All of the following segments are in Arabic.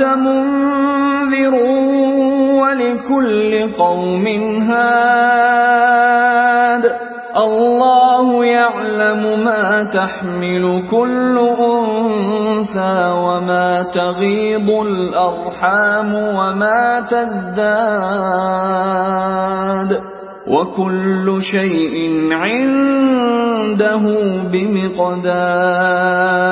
مُنذِرٌ وَلِكُلِّ قَوْمٍ هَادٍ. اللَّهُ يَعْلَمُ مَا تَحْمِلُ كُلُّ أُنثَىٰ وَمَا تَغِيضُ الْأَرْحَامُ وَمَا تَزْدَادُ. وَكُلُّ شَيْءٍ عِندَهُ بِمِقْدَارٍ.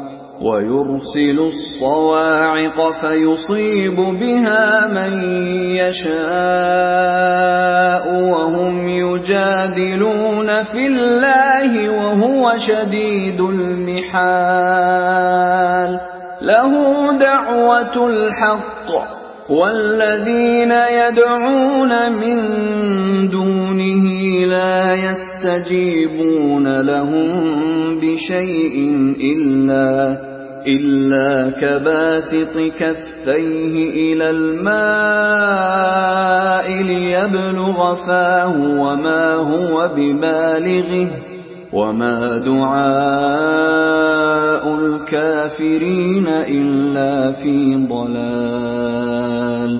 ويرسل الصواعق فيصيب بها من يشاء وهم يجادلون في الله وهو شديد المحال. له دعوة الحق والذين يدعون من دونه لا يستجيبون لهم بشيء إلا إلا كباسط كفيه إلى الماء ليبلغ فاه وما هو ببالغه وما دعاء الكافرين إلا في ضلال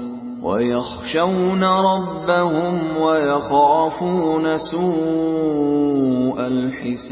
وَيَخْشَوْنَ رَبَّهُمْ وَيَخَافُونَ سُوءَ الْحِسَابِ.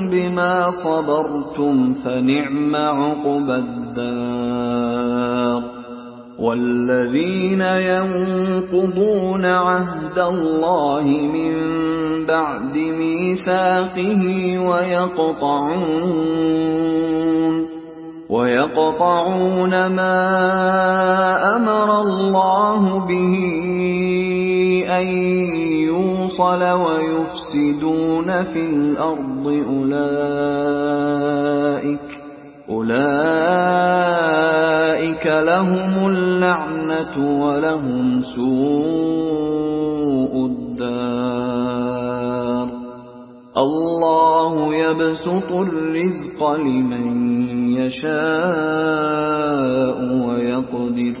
بِمَا صَبَرْتُمْ فَنِعْمَ عُقْبَى الدَّارِ وَالَّذِينَ يَنقُضُونَ عَهْدَ اللَّهِ مِن بَعْدِ مِيثَاقِهِ وَيَقْطَعُونَ وَيَقْطَعُونَ مَا أَمَرَ اللَّهُ بِهِ أَن يُوصَلَ وَيُفْسِدُونَ فِي الْأَرْضِ أُولَٰئِكَ أُولَٰئِكَ لَهُمُ اللَّعْنَةُ وَلَهُمْ سُوءُ الدَّارِ. اللَّهُ يَبْسُطُ الرِّزْقَ لِمَن يَشَاءُ وَيَقْدِرُ.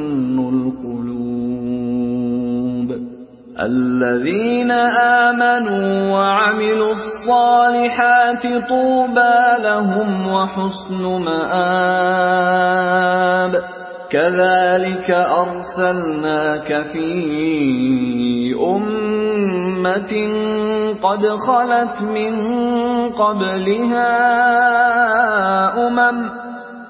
الْقُلُوبُ. الَّذِينَ آمَنُوا وَعَمِلُوا الصَّالِحَاتِ طُوبَىٰ لَهُمْ وَحُسْنُ مَآبٍ. كَذَٰلِكَ أَرْسَلْنَاكَ فِي أُمَّةٍ قَدْ خَلَتْ مِن قَبْلِهَا أُمَمٌ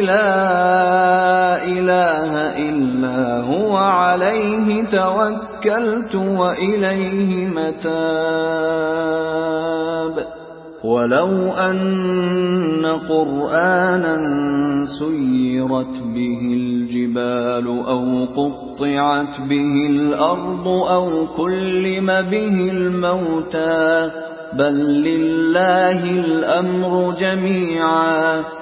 لَا إِلَٰهَ إِلَّا هُوَ عَلَيْهِ تَوَكَّلْتُ وَإِلَيْهِ مَتَابِ. وَلَوْ أَنَّ قُرْآنًا سُيِّرَتْ بِهِ الْجِبَالُ أَوْ قُطِّعَتْ بِهِ الْأَرْضُ أَوْ كُلِّمَ بِهِ الْمَوْتَىٰ. بَل لِّلَّهِ الْأَمْرُ جَمِيعًا.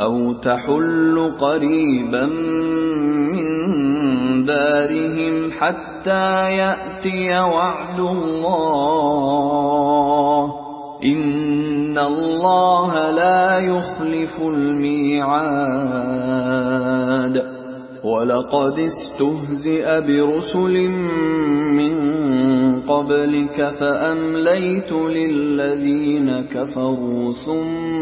أو تحل قريبا من دارهم حتى يأتي وعد الله. إن الله لا يخلف الميعاد. ولقد استهزئ برسل من قبلك فأمليت للذين كفروا ثم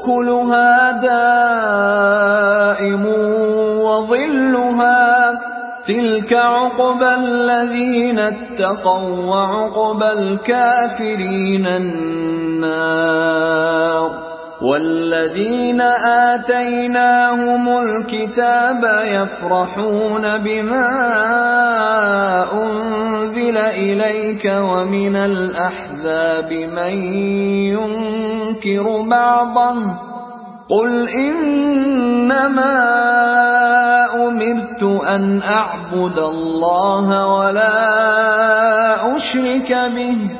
أكلها دائم وظلها تلك عقبى الذين اتقوا وعقبى الكافرين النار والذين آتيناهم الكتاب يفرحون بما أنزل إليك ومن الأحزاب من ينكر بعضه قل إنما أمرت أن أعبد الله ولا أشرك به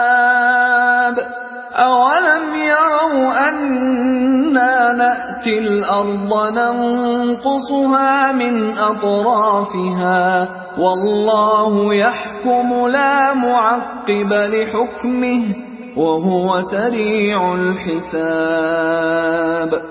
أولم يروا أنا نأتي الأرض ننقصها من أطرافها والله يحكم لا معقب لحكمه وهو سريع الحساب